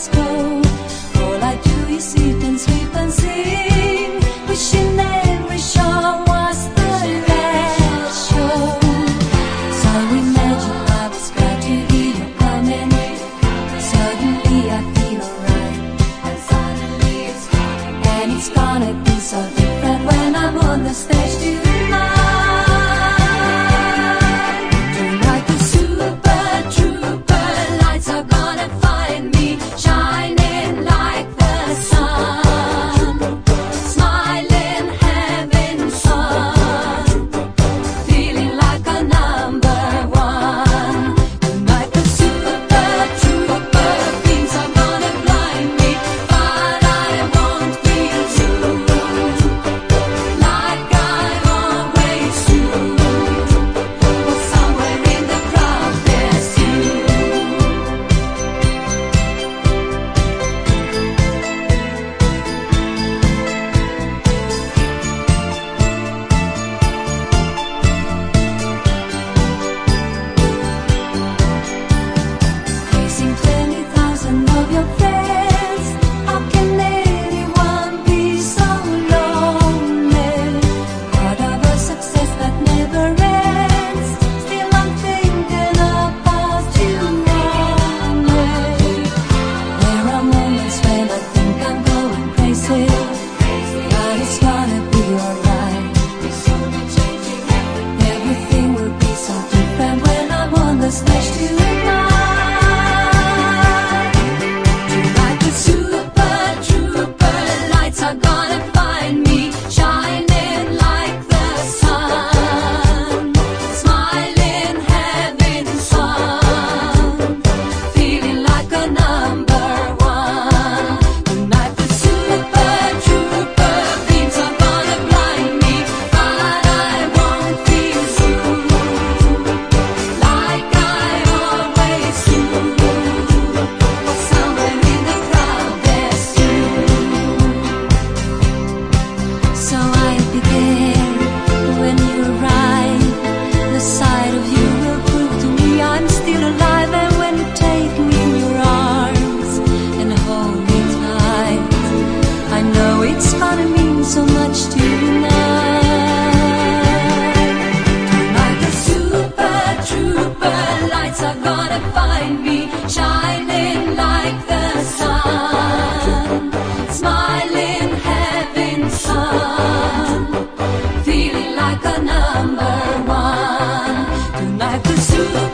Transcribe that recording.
Glasgow. All I do is eat with my Super.